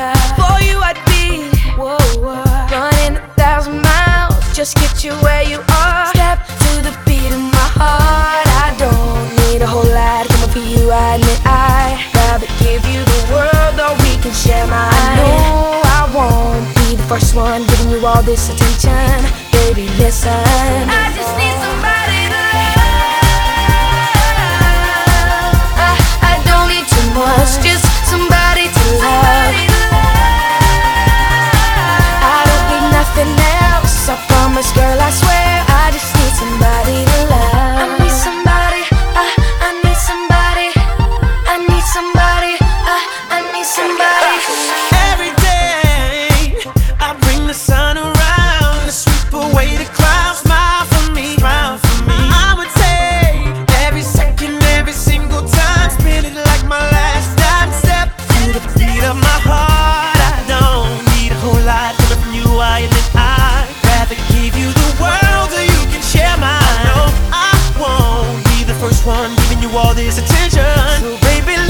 yeah. For you, I'd be whoa, whoa. running a thousand miles just get you where you are. Step to the beat of my heart. I don't need a whole lot to come up for you. I admit I rather give you the world, or we can share mine. I know I won't be the first one giving you all this attention, baby. Listen, I just need some. I'd rather give you the world or you can share mine. I won't be the first one giving you all this attention. So baby.